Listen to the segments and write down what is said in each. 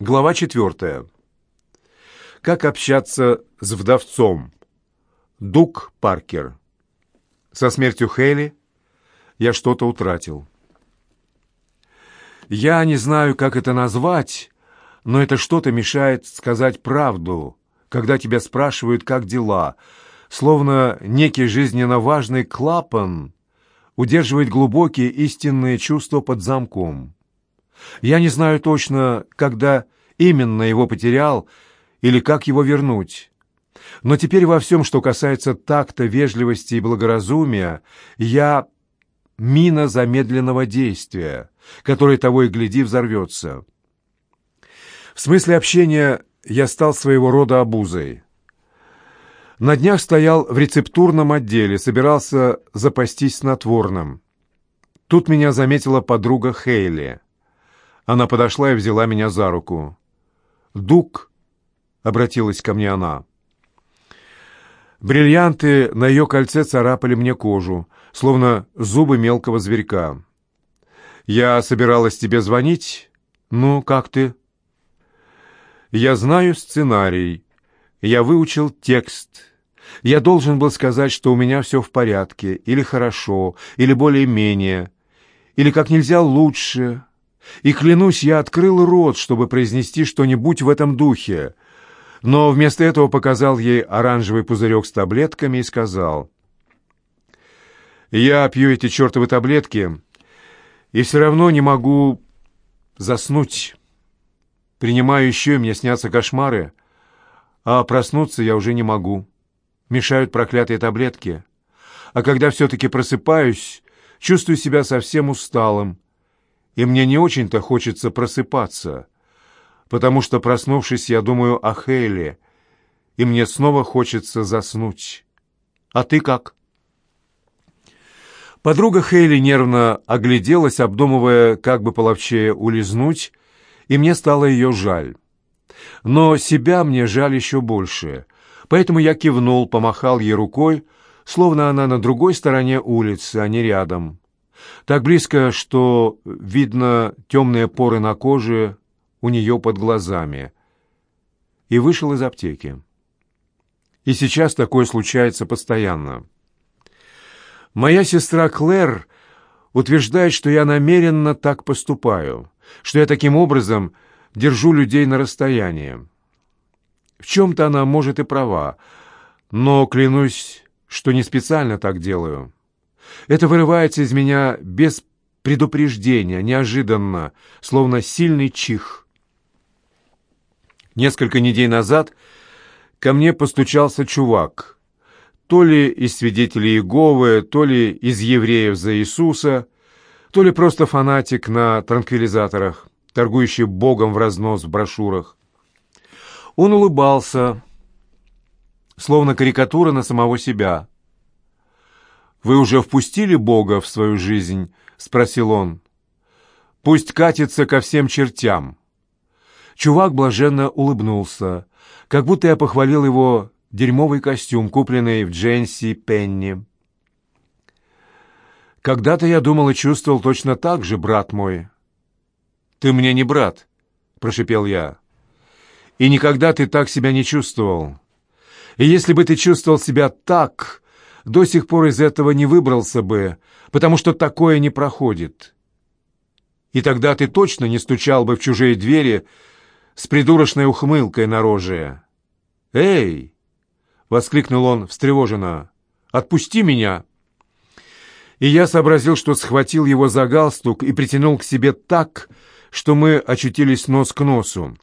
Глава четвертая. Как общаться с вдовцом? Дук Паркер. Со смертью Хейли я что-то утратил. Я не знаю, как это назвать, но это что-то мешает сказать правду, когда тебя спрашивают, как дела, словно некий жизненно важный клапан удерживает глубокие истинные чувства под замком. Я не знаю точно, когда именно его потерял или как его вернуть. Но теперь во всем, что касается такта, вежливости и благоразумия, я мина замедленного действия, которая того и гляди взорвется. В смысле общения я стал своего рода обузой. На днях стоял в рецептурном отделе, собирался запастись снотворным. Тут меня заметила подруга Хейли. Она подошла и взяла меня за руку. «Дук», — обратилась ко мне она. Бриллианты на ее кольце царапали мне кожу, словно зубы мелкого зверька. «Я собиралась тебе звонить. Ну, как ты?» «Я знаю сценарий. Я выучил текст. Я должен был сказать, что у меня все в порядке, или хорошо, или более-менее, или как нельзя лучше, и, клянусь, я открыл рот, чтобы произнести что-нибудь в этом духе, но вместо этого показал ей оранжевый пузырек с таблетками и сказал, «Я пью эти чертовы таблетки и все равно не могу заснуть. Принимаю еще, и мне снятся кошмары, а проснуться я уже не могу. Мешают проклятые таблетки. А когда все-таки просыпаюсь, чувствую себя совсем усталым, и мне не очень-то хочется просыпаться, потому что, проснувшись, я думаю о Хейле, и мне снова хочется заснуть. А ты как?» Подруга Хейли нервно огляделась, обдумывая, как бы половчее улизнуть, и мне стало ее жаль. Но себя мне жаль еще больше, поэтому я кивнул, помахал ей рукой, словно она на другой стороне улицы, а не рядом. Так близко, что видно темные поры на коже у нее под глазами. И вышел из аптеки. И сейчас такое случается постоянно. Моя сестра Клэр утверждает, что я намеренно так поступаю, что я таким образом держу людей на расстоянии. В чем-то она может и права, но клянусь, что не специально так делаю. Это вырывается из меня без предупреждения, неожиданно, словно сильный чих. Несколько недель назад ко мне постучался чувак, то ли из свидетелей Иеговы, то ли из евреев за Иисуса, то ли просто фанатик на транквилизаторах, торгующий Богом в разнос в брошюрах. Он улыбался, словно карикатура на самого себя. «Вы уже впустили Бога в свою жизнь?» — спросил он. «Пусть катится ко всем чертям». Чувак блаженно улыбнулся, как будто я похвалил его дерьмовый костюм, купленный в Дженси Пенни. «Когда-то я думал и чувствовал точно так же, брат мой». «Ты мне не брат», — прошипел я. «И никогда ты так себя не чувствовал. И если бы ты чувствовал себя так, до сих пор из этого не выбрался бы, потому что такое не проходит. И тогда ты точно не стучал бы в чужие двери с придурочной ухмылкой на роже. «Эй!» — воскликнул он встревоженно. «Отпусти меня!» И я сообразил, что схватил его за галстук и притянул к себе так, что мы очутились нос к носу.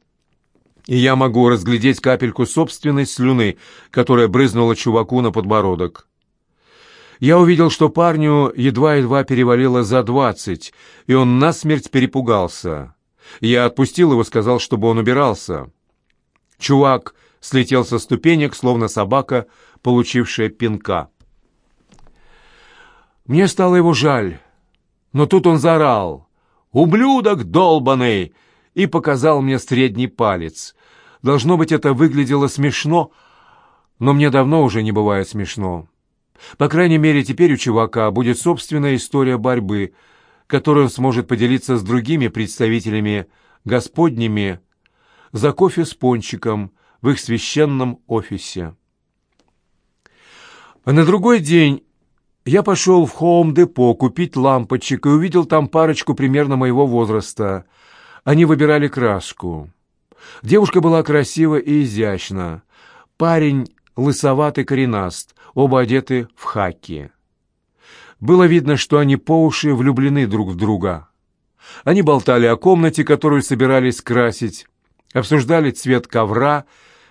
И я могу разглядеть капельку собственной слюны, которая брызнула чуваку на подбородок. Я увидел, что парню едва-едва перевалило за двадцать, и он насмерть перепугался. Я отпустил его, сказал, чтобы он убирался. Чувак слетел со ступенек, словно собака, получившая пинка. Мне стало его жаль, но тут он заорал «Ублюдок долбаный!» и показал мне средний палец. Должно быть, это выглядело смешно, но мне давно уже не бывает смешно. По крайней мере, теперь у чувака будет собственная история борьбы, которую он сможет поделиться с другими представителями господними, за кофе с пончиком в их священном офисе. А на другой день я пошел в Хоум-депо купить лампочек и увидел там парочку примерно моего возраста. Они выбирали краску. Девушка была красива и изящна. Парень лысоватый коренаст, оба одеты в хаки. Было видно, что они по уши влюблены друг в друга. Они болтали о комнате, которую собирались красить, обсуждали цвет ковра,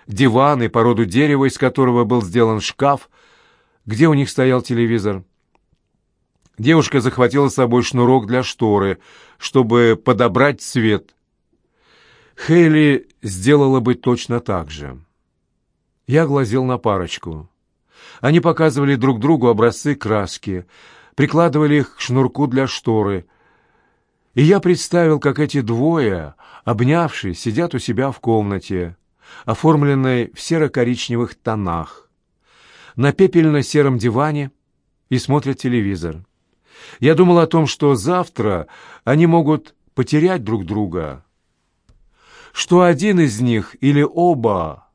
диван и породу дерева, из которого был сделан шкаф, где у них стоял телевизор. Девушка захватила с собой шнурок для шторы, чтобы подобрать цвет. Хейли сделала бы точно так же. Я глазел на парочку. Они показывали друг другу образцы краски, прикладывали их к шнурку для шторы. И я представил, как эти двое, обнявшись, сидят у себя в комнате, оформленной в серо-коричневых тонах на пепельно-сером диване и смотрят телевизор. Я думал о том, что завтра они могут потерять друг друга, что один из них или оба,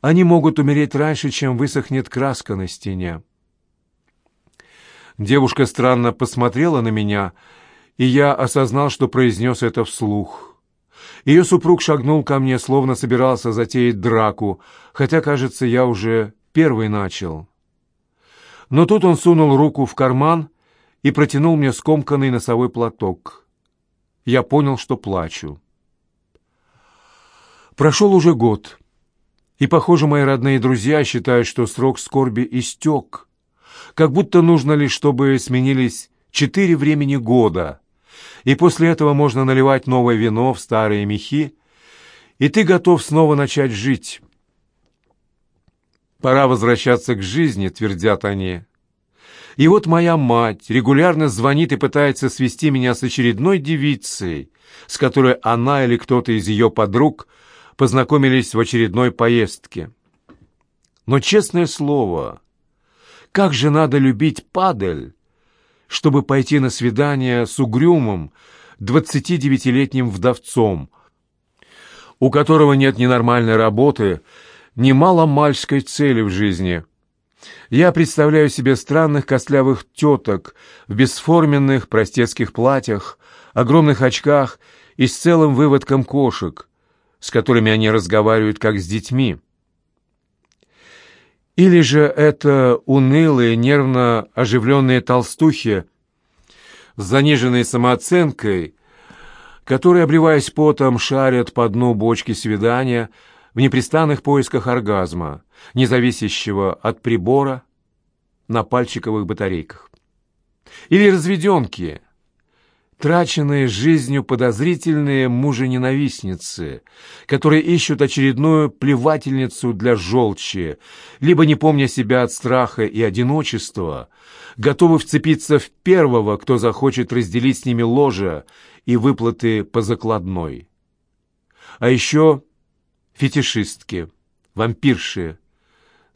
они могут умереть раньше, чем высохнет краска на стене. Девушка странно посмотрела на меня, и я осознал, что произнес это вслух. Ее супруг шагнул ко мне, словно собирался затеять драку, хотя, кажется, я уже первый начал. Но тут он сунул руку в карман и протянул мне скомканный носовой платок. Я понял, что плачу. Прошел уже год, и, похоже, мои родные друзья считают, что срок скорби истек, как будто нужно лишь, чтобы сменились четыре времени года, и после этого можно наливать новое вино в старые мехи, и ты готов снова начать жить. «Пора возвращаться к жизни», — твердят они. И вот моя мать регулярно звонит и пытается свести меня с очередной девицей, с которой она или кто-то из ее подруг познакомились в очередной поездке. Но, честное слово, как же надо любить падаль, чтобы пойти на свидание с угрюмым, 29-летним вдовцом, у которого нет ни нормальной работы, немало мальской цели в жизни. Я представляю себе странных костлявых теток в бесформенных простецких платьях, огромных очках и с целым выводком кошек, с которыми они разговаривают как с детьми. Или же это унылые, нервно оживленные толстухи с заниженной самооценкой, которые, обливаясь потом, шарят по дну бочки свидания – в непрестанных поисках оргазма, не зависящего от прибора на пальчиковых батарейках. Или разведенки, траченные жизнью подозрительные мужененавистницы, которые ищут очередную плевательницу для желчи, либо, не помня себя от страха и одиночества, готовы вцепиться в первого, кто захочет разделить с ними ложе и выплаты по закладной. А еще фетишистки, вампирши,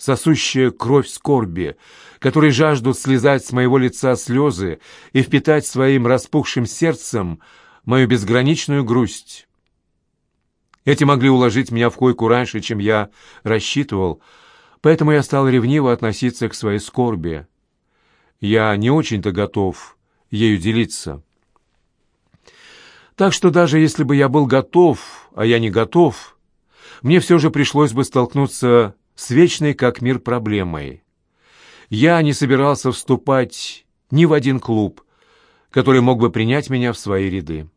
сосущая кровь скорби, которые жаждут слезать с моего лица слезы и впитать своим распухшим сердцем мою безграничную грусть. Эти могли уложить меня в койку раньше, чем я рассчитывал, поэтому я стал ревниво относиться к своей скорби. Я не очень-то готов ею делиться. Так что даже если бы я был готов, а я не готов, мне все же пришлось бы столкнуться с вечной как мир проблемой. Я не собирался вступать ни в один клуб, который мог бы принять меня в свои ряды.